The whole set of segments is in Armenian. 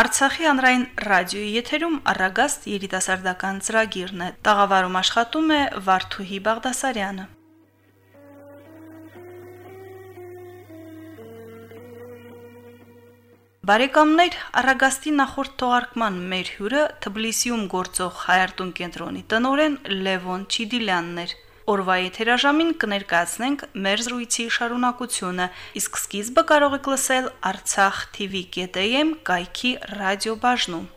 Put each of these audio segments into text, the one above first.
Արցախի հանրային ռադիոյի եթերում առագաստ երիտասարդական ծրագիրն է։ Տաղավարում աշխատում է Վարդուհի Բաղդասարյանը։ Բարեկամներ, Արագաստի նախորդ թողարկման մեր հյուրը Թբիլիսիում գործող Հայարտուն կենտրոնի տնօրեն Լևոն Չիդիլյանն էր։ Օրվա եթերաժամին կներկայացնենք մեր զրույցի շարունակությունը, իսկ սկիզբը կարող եք լսել Արցախ TV.am կայքի ռադիոբաժնում։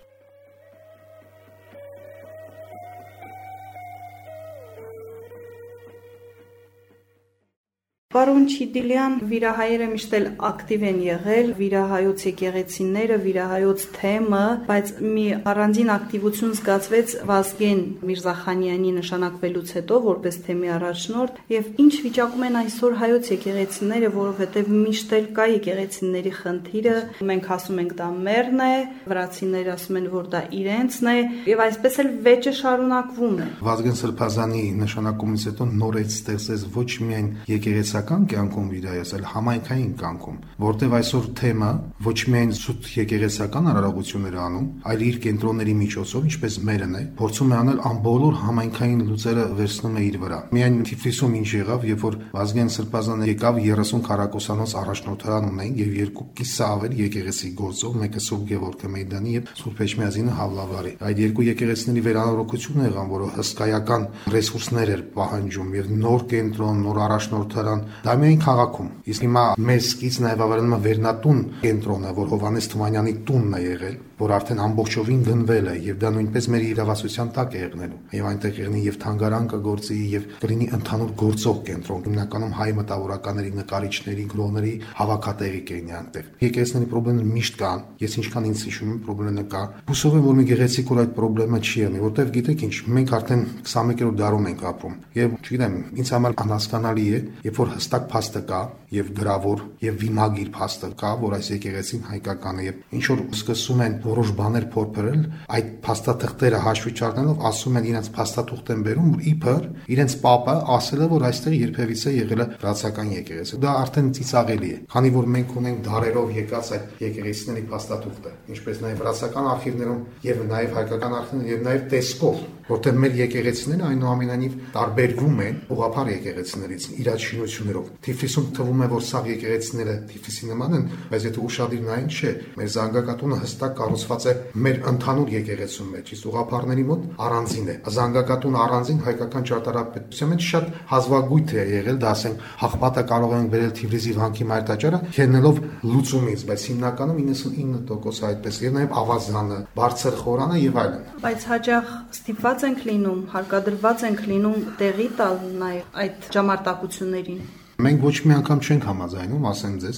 Պարոն Չիդիլյան, վիրահայերը միշտ էլ ակտիվ են եղել, վիրահայոց եկեղեցիները, վիրահայոց թեմը, բայց մի առանձին ակտիվություն զգացվեց Վազգեն Միրզախանյանի նշանակվելուց հետո որպես թեմի առաջնորդ, եւ ինչ վիճակում են այսօր հայոց եկեղեցիները, որովհետեւ միշտ էլ կա եկեղեցիների խնդիրը, մենք ասում ենք դա մերն է, վրացիները ասում են, որ դա իրենցն է, եւ այսպես էլ վեճը շարունակվում է։ Վազգեն Սրբազանի նշանակումից հետո նորից ստեղծեց ոչ միայն եկեղեցի տնտեսական կյանքում վիրայես, այլ համայնքային կյանքում, որտեղ այսօր թեմը ոչ միայն սուտ եկեղեցական արարողություններ անում, այլ իր կենտրոնների միջոցով, ինչպես մերն է, փորձում է անել ամբողջ համայնքային լուծերը վերցնում է իր վրա։ Միայն Թիֆլիսում ինչ եղավ, երբ որ Վազգեն Սրբազանը եկավ 30 քառակուսանոց առաջնորդարան ունեն եւ երկու կիսաավեր եկեղեցի գործով, մեկը Սուրբ Գևորգը Մեյդանի եւ Սուրբ Էջմիածինը Հավլավարի։ Այդ երկու եկեղեցիների վերանորոգությունը եղան, որը հսկայական ռեսուրսներ էր պահանջում եւ նոր կենտրոն, նոր առաջնորդարան դա միայն քաղաքում։ Իսկ հիմա մեզ սկիզբ նաև ավարտնում է Վերնատուն կենտրոնը, որ Հովանես Թումանյանի տունն է եղել, որ արդեն ամբողջովին գնվել է եւ դա նույնպես մեր իրավասության տակ է եղնելու։ Եվ այնտեղ եղնի եւ թանգարան կգործի եւ կլինի ընդհանուր գործող կենտրոն, հիմնականում հայ մտավորականների, նկարիչների, գրողների հավաքատեղի կենի այնտեղ։ Եկեղեցիների խնդիրները միշտ կան։ Ես ինչքան ինձ հիշում եմ, խնդիրները կա։ Հուսով եմ, որ մի գեղեցիկ որ այդ խնդրը չի եղնի, որտեվ գիտեք ինչ, մենք արդեն 21-րդ դարում ենք ապրում։ Եվ չգիտեմ, ինձ համար անհասկանալի է, երբ որ հստակ փաստը կա եւ գրավոր եւ վիմագիր փաստը կա, որ այս եկեղեցին հայկական է եւ ինչ որ սկսում են որոշ բաներ փորփրել, այդ փաստաթղթերը հաշվի չառնելով ասում են իրենց փաստաթուղթ են բերում, որ իբր իրենց papa ասել է, որ այստեղ երբևիցե եղել է վրացական եկեղեցի։ Դա արդեն ծիծաղելի է, քանի որ մենք ունենք դարերով եկած այդ եկեղեցիների փաստաթուղթը, ինչպես նաև վրացական արխիվներում եւ նաև հայկական արխիվներում եւ նաև տեսքով, որտեղ մեր եկեղեցիները այնուամենայնիվ տարբերվում են ուղափառ եկեղեցիներից իրաց շինություններով։ Թիֆլիսում թվում է, որ սաղ եկեղեցիները Թիֆլիսի նման են, բայց եթե ուշադիր նայեն, չէ, մեր զանգակատունը հստակ կառուցված է մեր ընդհանուր եկեղեցու մեջ, իսկ ուղափառների մոտ առանձին է։ Զանգակատուն առանձին հայկական ճարտարապետության մեջ շատ հազվագույթ է եղել, դա ասենք հաղպատը կարող ենք վերել Թիֆլիսի վանքի մայրտաճարը, քենելով լուծումից, բայց հիմնականում 99% այդպես եւ նաեւ ավազանը, բարձր խորանը եւ այլն։ Բայց հաջող ստիպված ենք լինում, հարկադրված ենք լինում տեղի տալ նաեւ այդ ճամարտակություններին։ Մենք ոչ մի անգամ չենք համաձայնում, ասեմ ձեզ։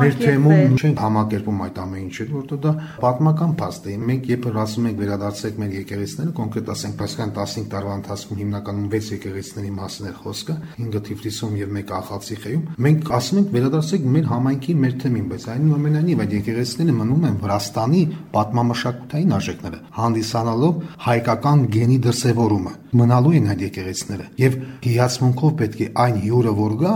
Մեր թեմում չենք համակերպում այդ ամեն ինչը, որտեղ դա պատմական փաստ է։ Մենք երբ ասում ենք վերադարձեք մեր եկեղեցիները, կոնկրետ ասենք Պասխան 15 տարվա ընթացքում հիմնականում 6 եկեղեցիների մասին է խոսքը, 5-ը Թիֆլիսում եւ 1-ը Ախալցիխեում։ Մենք ասում ենք վերադարձեք մեր համայնքի մեր թեմին, բայց այնուամենայնիվ այդ եկեղեցիները մնում են Վրաստանի պատմամշակութային արժեքները, հանդիսանալով հայկական գենի դրսևորումը։ Մնալու են այդ եկեղեցիները եւ հիացմունքով պետք է այն հյուրը որ գա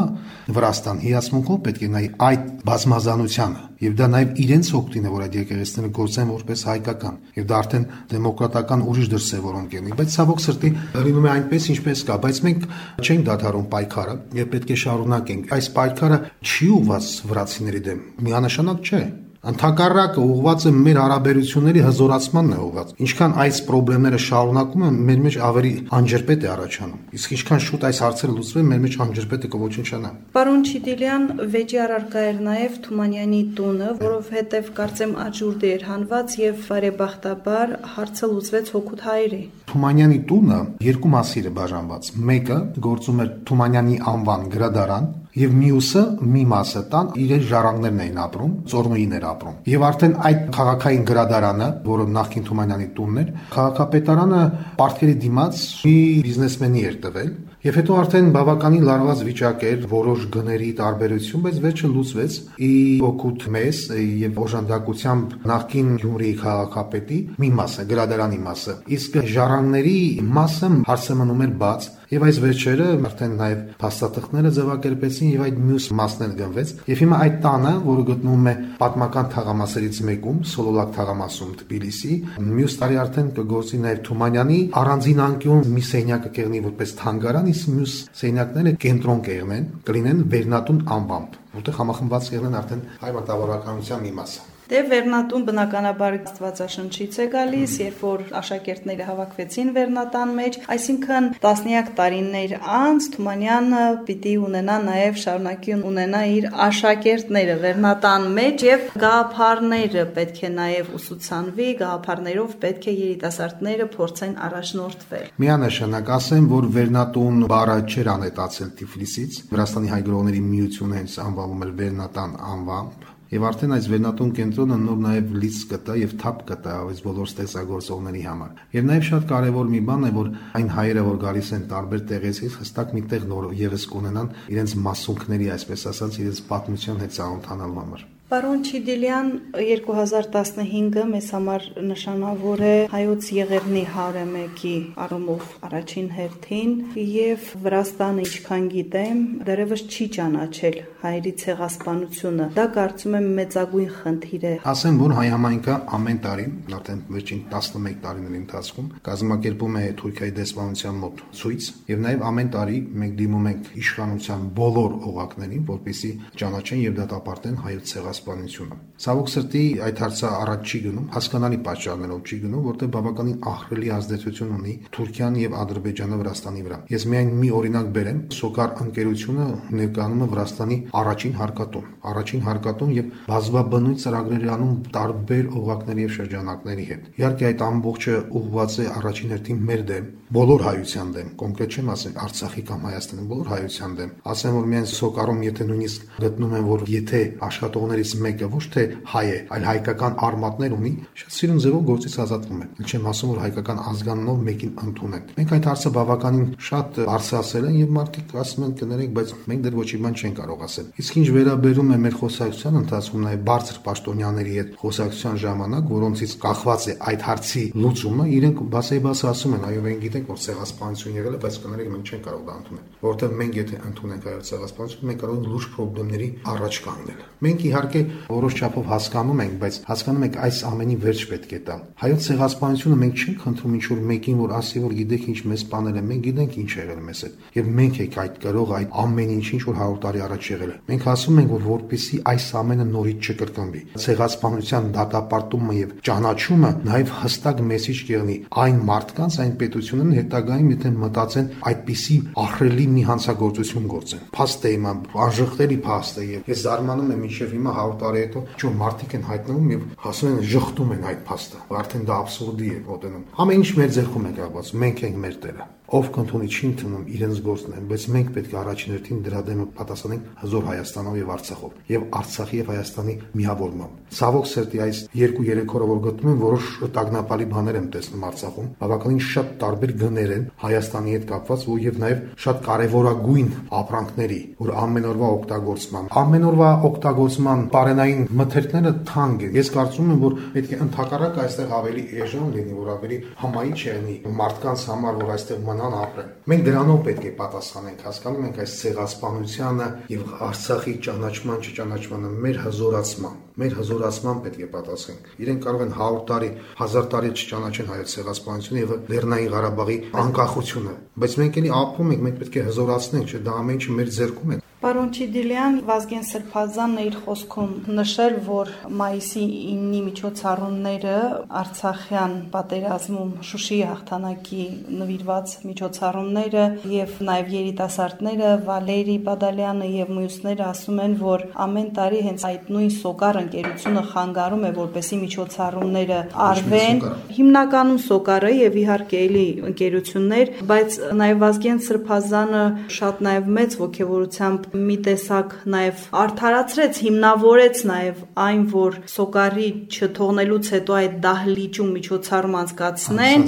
Վրաստան հիացմունքով պետք է նայի այդ բազմազանությանը եւ դա նաեւ իրենց օգտին է որ այդ եկեղեցիները գործեն որպես հայկական եւ դա արդեն դեմոկրատական ուրիշ դրսեւորում կենի բայց ցավոք սրտի լինում է այնպես ինչպես կա բայց մենք չենք դադարում պայքարը եւ պետք է շարունակենք այս պայքարը չի ուղված վրացիների դեմ միանշանակ չէ Ընթակառակը ուղղված է մեր հարաբերությունների հզորացմանն է ուղղված։ Ինչքան այս խնդիրները շարունակում են, մեր մեջ ավելի անջրպետ է առաջանում։ Իսկ ինչքան շուտ այս հարցերը լուծվեն, մեր մեջ անջրպետը կոչնչանա։ Պարոն Չիդիլյան, վեճի առարկա էր նաև Թումանյանի տունը, որովհետև կարծեմ աջուրդ էր հանված եւ բարեբախտաբար հարցը լուծվեց հոգուտ հայրի։ Թումանյանի տունը երկու մասիր է բաժանված։ Մեկը գործում էր Թումանյանի անվան գրադարան, եւ մյուսը մի մասը տան իրենց ժառանգներն էին ապրում, ծորմույին էր ապրում։ Եվ արդեն այդ քաղաքային գրադարանը, որը նախքին Թումանյանի տունն էր, քաղաքապետարանը պարտքերի դիմաց մի բիզնեսմենի էր տվել Եվ հետո արդեն բավականին լարված վիճակ էր, որոշ գների տարբերություն, բայց վերջը լուծվեց. Ի օգուտ մեզ եւ օժանդակությամբ նախկին Գյումրիի քաղաքապետի մի մասը, գրադարանի մասը։ Իսկ ժառանգների մասը հարցը մնում էր բաց Եվ այս վերջերը արդեն նաև փաստաթղթերը ձևակերպեցին եւ այդ մյուս մասն էլ գնվեց։ Եվ հիմա այդ տանը, որը գտնվում է պատմական թաղամասերից մեկում, Սոլոլակ թաղամասում Թբիլիսի, մյուս տարի արդեն կգործի նաև Թումանյանի առանձին անկյուն մի սենյակը կեղնի որպես թանգարան, իսկ մյուս սենյակները կենտրոն կեղնեն, կլինեն Վերնատուն անվամբ, որտեղ համախմբված կեղնեն արդեն հայ մտավորականության մի մասը։ Դե Վերնատուն բնականաբար Աստվածաշնչից է գալիս, երբ որ աշակերտները հավաքվեցին Վերնատան մեջ, այսինքն տասնյակ տարիներ անց Թումանյանը պիտի ունենա նաև շարունակի ունենա իր աշակերտները Վերնատան մեջ եւ գաղափարները պետք է նաև ուսուցանվի, գաղափարներով պետք է երիտասարդները փորձեն առաջնորդվել։ Միանշանակ ասեմ, որ Վերնատուն բառը չէր անետացել Թիֆլիսից, Վրաստանի հայ գրողների միությունը հենց անվանում էր Վերնատան անվամբ Եվ արդեն այս վերնատուն կենտրոնը նոր նաև լից կտա եւ թափ կտա այս բոլոր ստեղծագործողների համար։ Եվ նաև շատ կարեւոր մի բան է, որ այն հայերը, որ գալիս են տարբեր տեղերից, հստակ մի տեղ նոր եւս կունենան իրենց մասունքների, այսպես ասած, իրենց պատմության հետ ծանոթանալու համար։ Պարոն Չիդիլյան 2015-ը մեզ համար նշանավոր է հայոց եղերնի 101-ի առումով առաջին հերթին եւ Վրաստանը ինչքան գիտեմ դեռևս չի ճանաչել հայերի ցեղասպանությունը դա կարծում եմ մեծագույն խնդիր է ասեմ որ հայ համայնքը ամեն տարի արդեն վերջին 11 տարիների ընթացքում կազմակերպում է Թուրքիայի դեսպանության մոտ ցույց եւ նաեւ ամեն տարի մենք դիմում ենք իշխանության բոլոր օղակներին որպեսզի ճանաչեն եւ դատապարտեն հայոց ցեղասպանությունը պաշտպանությունը։ Ցավոք սրտի այդ հարցը առաջ չի գնում, հասկանալի պատճառներով չի գնում, որտեղ բավականին ահռելի ազդեցություն ունի Թուրքիան եւ Ադրբեջանը Վրաստանի վրա։ Ես միայն մի օրինակ բերեմ, Սոկար ընկերությունը ներկայանում է Վրաստանի առաջին հարկատուն, առաջին հարկատուն եւ բազվաբնույթ ծրագրեր անում տարբեր օղակների եւ շրջանակների հետ։ Իհարկե այդ ամբողջը ուղղված է առաջին հերթին մեր դեմ, բոլոր հայության դեմ, կոնկրետ չեմ ասել Արցախի կամ Հայաստանի բոլոր հայության դեմ։ Ասեմ որ միայն Սոկարում եթե նույնիսկ գտնում են որ եթե աշխատողներից մեկը ոչ թե հայ է, այլ հայկական արմատներ ունի, շատ սիրուն ձևով գործից ազատվում է։ Չեմ ասում, որ հայկական ազգանունով մեկին ընդունեն։ Մենք այդ հարցը բավականին շատ արծասել են եւ մարդիկ ասում են կներեք, բայց մենք դեռ ոչի բան չեն կարող ասել։ Իսկ ինչ վերաբերում է մեր խոսակցության ընթացքում նաեւ բարձր պաշտոնյաների հետ խոսակցության ժամանակ, որոնցից կախված է այդ հարցի լուծումը, իրենք բացեբաց ասում են, այո, մենք գիտենք, որ ցեղասպանություն եղել է, բայց կներեք մենք չենք կարող դա ընդունել, որովհետեւ մենք եթե ընդունենք այո ցեղասպանություն, մենք կարող ենք լուրջ խնդիրների առաջ կանգնել։ Մենք իհարկե որոշ չափով հասկանում ենք, բայց հասկանում ենք այս ամենի վերջ պետք է տալ։ Հայոց ցեղասպանությունը մենք չենք խնդրում ինչ որ մեկին, որ ասի, որ գիտեք ինչ մեզ բաներ է, մենք գիտենք ինչ եղել մեզ հետ։ Եվ մենք ենք այդ գրող այդ ամեն ինչ ինչ որ 100 տարի առաջ եղել է։ Մենք ասում ենք, որ որpիսի այս ամենը նորից չկրկնվի։ Ցեղասպանության դատապարտումը եւ ճանաչումը նաեւ հստակ մեսիջ կեղնի այն մարդկանց, այն պետություններին հետագայում, եթե մտածեն այդպիսի ահրելի մի հանցագործություն գործեն։ Փաստ է իմ անժխտելի փաստ է եւ ես զարմանում եմ ինչեւ հիմա 100 տարի հետո ինչ մարդիկ են հայտնվում եւ հասնում են ժխտում են այդ փաստը։ Արդեն դա абսուրդի է մոտենում։ Ամեն ինչ մեր ձեռքում է կապված։ Մենք ենք մեր տերը ով կընդունի չի ընդունում իրենց գործն են, բայց մենք պետք է առաջին հերթին դրա դեմը պատասխանենք հզոր Հայաստանով եւ Արցախով եւ Արցախի եւ Հայաստանի միավորմամբ։ Ցավոք սրտի այս 2-3 օրը որ գտնում եմ որոշ տագնապալի բաներ եմ տեսնում Արցախում, բավականին շատ տարբեր գներ են Հայաստանի հետ կապված ու եւ նաեւ շատ կարեւորագույն ապրանքների, որ ամեն օրվա օգտագործման, ամեն օրվա օգտագործման բարենային մթերքները թանկ են։ Ես կարծում եմ, որ պետք է ընդհակառակ այստեղ ավելի էժան լինի, որ ավելի համայի չեղնի մարդկանց համար, որ այստեղ մնան ապրեն։ Մենք դրանով պետք է պատասխանենք, հասկանում ենք այս ցեղասպանությանը եւ Արցախի ճանաչման չճանաչմանը մեր հզորացման, մեր հզորացման պետք է պատասխանենք։ Իրենք կարող են 100 տարի, 1000 տարի չճանաչեն հայոց ցեղասպանությունը եւ Լեռնային Ղարաբաղի անկախությունը, բայց մենք էլի ապրում ենք, մենք պետք է հզորացնենք, չէ՞ դա ամեն ինչը մեր ձեռքում է։ Պարոն Չիդիլյան Վազգեն Սրբազանն իր խոսքում նշել, որ մայիսի 9-ի միջոցառումները Արցախյան պատերազմում Շուշիի հաղթանակի նվիրված միջոցառումները եւ նաեւ երիտասարդները Վալերի Բադալյանը եւ մյուսները ասում են, որ ամեն տարի հենց այդ նույն Սոկար ընկերությունը խանգարում է, որպեսի միջոցառումները արվեն։ Հիմնականում Սոկարը եւ իհարկե էլի ընկերություններ, բայց նաեւ Վազգեն Սրբազանը շատ նաեւ մեծ ողջավորությամբ մի տեսակ նաև արդարացրեց, հիմնավորեց նաև այն, որ սոկարի չթողնելուց հետո այդ դահլիճում միջոցառում անցկացնեն։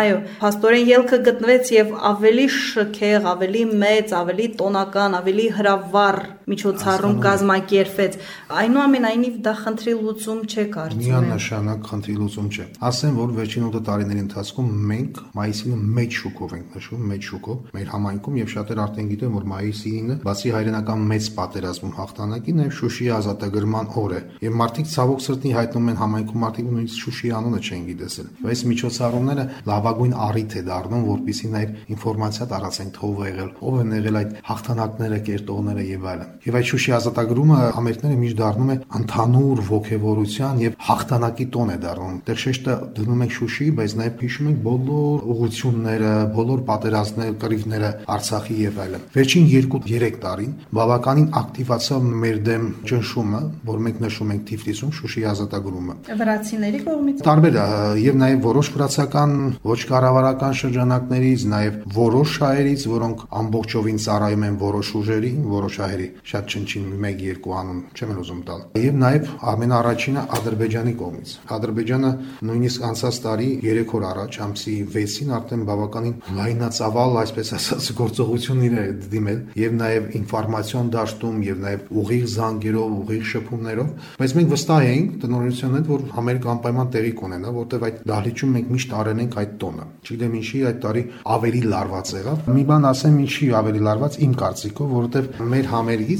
Այո, փաստորեն ելքը գտնվեց եւ ավելի շքեղ, ավելի մեծ, ավելի տոնական, ավելի հրավառ միջոցառում կազմակերպվեց։ Այնուամենայնիվ դա խնդրի լուծում չէ կարծում եմ։ Միանշանակ խնդրի լուծում չէ։ Ասեմ, որ վերջին 8 տարիների ընթացքում մենք մայիսին մեծ շուկով ենք նշում, մեծ շուկով մեր համայնքում եւ շատեր արդեն գիտեն, որ մայիսի 9-ը բացի հայրենական մեծ պատերազմում հաղթանակի նաեւ Շուշիի ազատագրման օր է։ Եվ մարդիկ ցավոք սրտի հայտնում են համայնքում մարդիկ նույնիսկ Շուշիի անունը չեն գիտեսել։ Այս միջոցառումները լավագույն առիթ է դառնում, որպիսի նաեւ ինֆորմացիա տարածեն է եղել, ով են եղել այդ հաղթանակները, կերտողները եւ այլն։ Եվ այդ Շուշի ազատագրումը ամերիկները միշտ դառնում է ընդհանուր ողևորության եւ հաղթանակի տոն է դառնում։ Դեռ շեշտը դնում ենք Շուշի, բայց նաեւ հիշում ենք բոլոր ուղությունները, բոլոր պատերազմները, կռիվները Արցախի եւ այլն։ Վերջին 2-3 տարին բավականին ակտիվացավ մեր դեմ ճնշումը, որ մենք նշում ենք Թիֆլիսում Շուշի ազատագրումը։ Վրացիների կողմից տարբեր եւ նաեւ որոշ վրացական ոչ կառավարական շրջանակներից, նաեւ որոշ շահերից, որոնք ամբողջովին ծառայում են որոշ ուժերի, որոշ շահերի շատ չնչին 1-2 անուն չեմ ուզում տալ։ Եվ նաև ամենաառաջինը Ադրբեջանի կողմից։ Ադրբեջանը նույնիսկ անցած տարի 3 օր առաջ ամսի 6-ին արդեն բավականին լայնածավալ, այսպես ասած, գործողություններ է դիմել եւ նաև ինֆորմացիոն դաշտում եւ նաև ուղիղ զանգերով, ուղիղ շփումներով, բայց մենք վստահ էինք տնօրինության հետ, որ Ամերիկա անպայման տեղի կունենա, որտեղ այդ դահլիճում մենք միշտ արենենք այդ տոնը։ Չգիտեմ ինչի այդ տարի ավելի լարված եղավ։ Մի բան ասեմ, ինչի ավելի լարված իմ կարծիքով, որովհետեւ մեր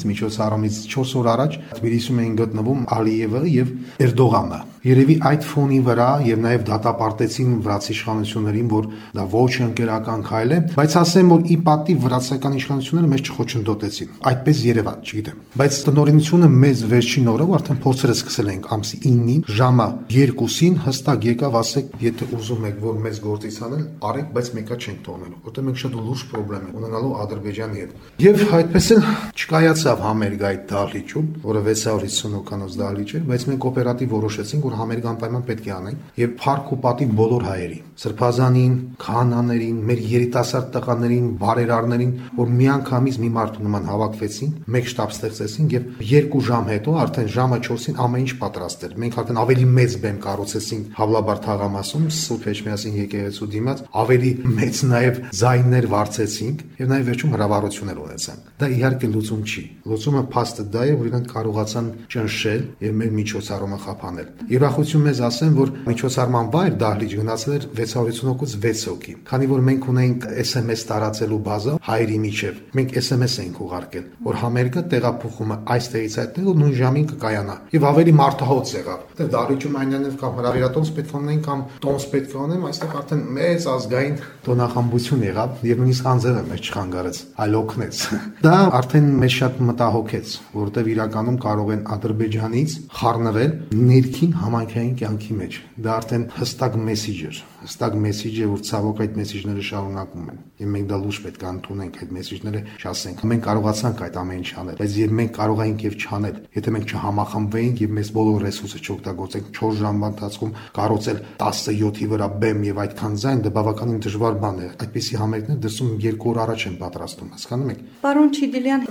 համերգից միջոցառումից 4 օր առաջ Թբիլիսիում էին գտնվում Ալիևը եւ Էրդողանը։ Երևի այդ ֆոնի վրա եւ նաեւ դատապարտեցին վրացի իշխանություններին, որ դա ոչ ընկերական քայլ է, բայց ասեմ, որ ի պատի վրացական իշխանությունները մեզ չխոչընդոտեցին։ Այդպես երևա, չգիտեմ։ Բայց տնօրինությունը մեզ վերջին օրով արդեն փորձերը սկսել ենք ամսի 9-ին ժամը 2-ին հստակ եկավ ասեք, եթե ուզում եք որ մեզ գործից անել, արեք, բայց մեկա չենք թողնելու, որտեղ մենք շատ լուրջ խնդրեմ ունենալու Ադրբեջանի հետ։ Եվ այդպես էլ չկայացավ համերգ այդ դահլիճում, որը 650 հոգանոց դահլիճ էր, բայց մենք օպերատիվ որոշեցինք, որ համերգ անպայման պետք է անենք եւ փառք ու պատիվ բոլոր հայերին, սրբազանին, քահանաներին, մեր երիտասարդ տղաներին, բարերարներին, որ միանգամից մի մարդու նման հավաքվեցին, մեկ շտաբ ստեղծեցին եւ 2 ժամ հետո արդեն ժամը 4-ին ամեն ինչ պատրաստ էր։ Մենք արդեն ավելի մեծ բեմ կառուցեցինք Հավլաբար թաղամասում, Սուրբ Էջմիածին եկեղեցու դիմաց, ավելի մեծ նաեւ զայններ վարձեցինք եւ նաեւ վերջում հրավառություններ ունեցանք։ Դա իհարկե լուծում չի։ Լուծումը փաստը դա է, որ իրենք կարողացան ճնշել եւ մեր միջոցառումը խափանել։ Երախություն մեզ ասեն, որ միջոցառման վայր դահլիճ գնացել էր 650 հոգուց 6 հոգի։ Քանի որ մենք ունենք SMS տարածելու բազա հայերի միջև, մենք SMS ենք ուղարկել, որ համերգը տեղափոխումը այստեղից այդտեղ ու նույն ժամին կկայանա։ Եվ ավելի մարդահոց եղավ։ Դե դահլիճում այնյանով կամ հրավիրատոմս պետք ունեն կամ տոմս պետք է ունեն, այստեղ արդեն մեծ ազգային տոնախմբություն եղավ եւ նույնիսկ անձերը մեջ չխանգարեց, այլ օգնեց։ Դա արդեն մեզ շատ մտահոգեց, որտեվ իրականում կարող են Ադրբեջանից խառնվել ներքին համայնքային կյանքի մեջ։ Դա արդեն հստակ մեսիջ էր, հստակ մեսիջ է, որ ցավոք այդ մեսիջները շարունակում են։ Եվ մենք դա լուրջ պետք է ընդունենք այդ մեսիջները, չասենք։ Մենք կարողացանք այդ ամեն ինչ անել, բայց եւ մենք կարող ենք եւ չանել, եթե մենք չհամախմբվեինք եւ մեզ բոլոր ռեսուրսը չօգտագործենք 4 ժամվա ընթացքում կարոցել 17-ի վրա բեմ եւ այդքան ձայն, դա բավականին դժվար բան է։ Այդպիսի համերգներ դրսում 2 օր առաջ են պատրաստում, հասկանում եք։ Պարոն Չիդիլյան,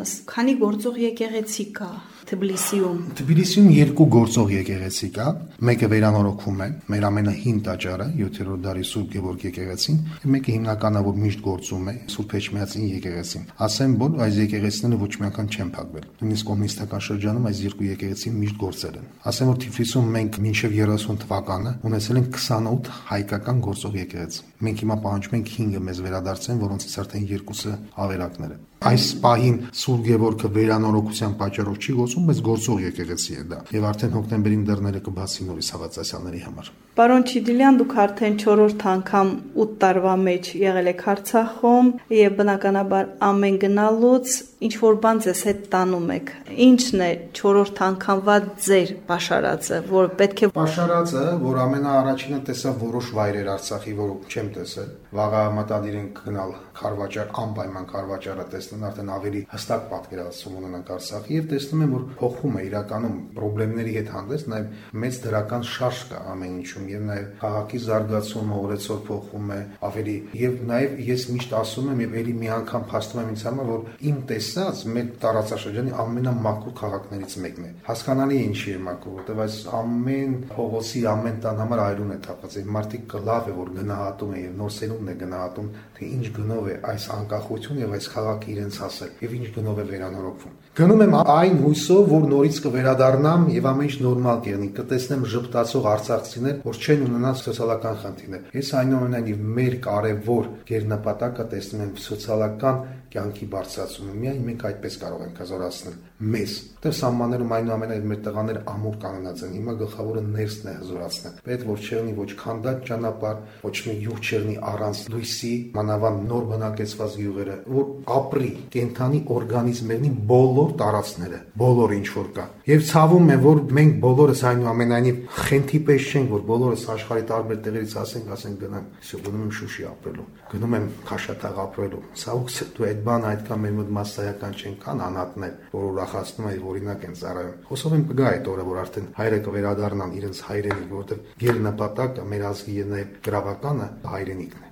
ներկայումս քանի գործող եկեղեցի կա Թբիլիսիում։ Թբիլիսիում երկու գործող եկեղեցի կա, մեկը վերանորոգվում է, մեր ամենահին տաճարը 7-րդ դարի Սուրբ Գևորգ եկեղեցին, մեկը հիմնականավոր միշտ գործում է Սուրբ Էջմիածին եկեղեցին։ Ասեմ, որ այս եկեղեցիները ոչ մի անգամ չեն փակվել։ Նույնիսկ կոմունիստական շրջանում այս երկու եկեղեցին միշտ գործել են։ Ասեմ, որ Թիֆլիսում մենք մինչև 30 թվականը ունեցել ենք 28 հայկական գործող եկեղեցի։ Մենք հիմա պահանջում ենք 5-ը մեզ վերադարձեն, որոնցից արդեն երկուսը ավերակներ են։ Այս պահին Սուրբ Գևորգը վերանորոգության պատճառով չի գործում, բայց գործող եկեղեցի է դա։ Եվ արդեն հոկտեմբերին դռները կբացի նորից հավատացյալների համար։ Պարոն Չիդիլյան, դուք արդեն 4-րդ անգամ 8 տարվա մեջ եղել եք Արցախում եւ բնականաբար ամեն գնալուց ինչ որ բան ձեզ հետ տանում եք։ Ինչն է 4-րդ անգամվա ձեր pašարածը, որ պետք է Pašարածը, որ ամենաառաջինը տեսա որոշ վայրեր Արցախի, որ չեմ տեսել։ Վաղը մտադիր ենք գնալ Խարվաճար, անպայման Խարվաճարը ներկայացնեն, արդեն ավելի հստակ պատկերացում ունենանք Արցախի եւ տեսնում եմ, որ փոխվում է իրականում խնդիրների հետ հանդես նաեւ մեծ դրական շարժ կա ամեն ինչում եւ նաեւ քաղաքի զարգացումը օրեցօր փոխվում է ավելի եւ նաեւ ես միշտ ասում եմ եւ ելի մի անգամ փաստում եմ ինձ համար, որ իմ տեսած մեր տարածաշրջանի ամենամաքուր քաղաքներից մեկն է։ Հասկանալի ինչի է մաքուր, որտեղ այս ամեն փողոցի ամեն տան համար այլուն է թափած։ մարդիկ լավ է որ գնահատում են եւ նոր սերունդն է գնահատում, թե ինչ գնով է այս անկախություն եւ այս քաղաքը իրենց հասել եւ ինչ գնով է վերանորոգվում։ Գնում եմ այն հույսով, որ նորից կվերադառնամ եւ ամեն ինչ նորմալ կեղնի, կտեսնեմ ժպտացող արցախցիներ, որ չեն ունենալ սոցիալական խնդիրներ։ Ես այնուամենայնիվ մեր կարևոր գերնպատակը տեսնում եմ սոցիալական կյանքի բարձրացումը։ Միայն մենք այդպես կարող ենք հզորացնել մեզ։ Դե սահմաններում այնուամենայնիվ մեր տղաները ամուր կանոնած են։ Հիմա գլխավորը ներսն է հզորացնել։ Պետք որ չեղնի ոչ քանդած ճանապարհ, ոչ մի յուղ չեղնի առանց լույսի, մանավանդ նոր բնակեցված յուղերը, որ ապրի կենթանի օրգանիզմերնի բոլոր բոլոր տարածները, բոլոր ինչ որ կա։ Եվ ցավում է, որ մենք բոլորս այնուամենայնիվ խենթի պես չենք, որ բոլորս աշխարհի տարբեր տեղերից ասենք, ասենք գնամ, իսկ գնում եմ Շուշի ապրելու, գնում եմ Քաշաթաղ ապրելու։ Սա ու դու այդ բանը այդքան մեր մոտ massայական չեն կան անատներ, որ ուրախացնում է, օրինակ են ծառայում։ Խոսով եմ կգա այդ օրը, որ արդեն հայրը կվերադառնան իրենց հայրենիք, որտեղ գերնպատակը մեր ազգի եւ գրավականը հայրենիքն է։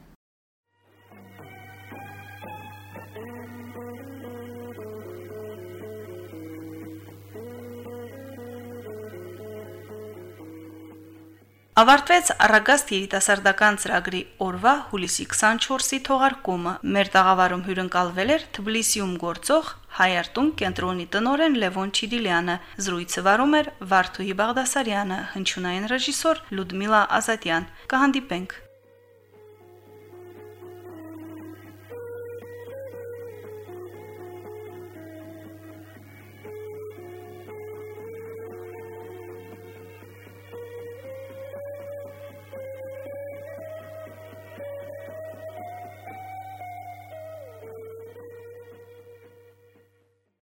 Ավարտվեց Արագաստ երիտասարդական ծրագրի օրվա հուլիսի 24-ի թողարկումը։ Մեր տաղավարում հյուրընկալվել էր Թբիլիսիում գործող Հայարտուն կենտրոնի տնորեն Լևոն Չիդիլյանը։ Զրույցը վարում էր Վարդուհի Բաղդասարյանը, հնչյունային ռեժիսոր Լյուդմիլա Ազատյան։ Կհանդիպենք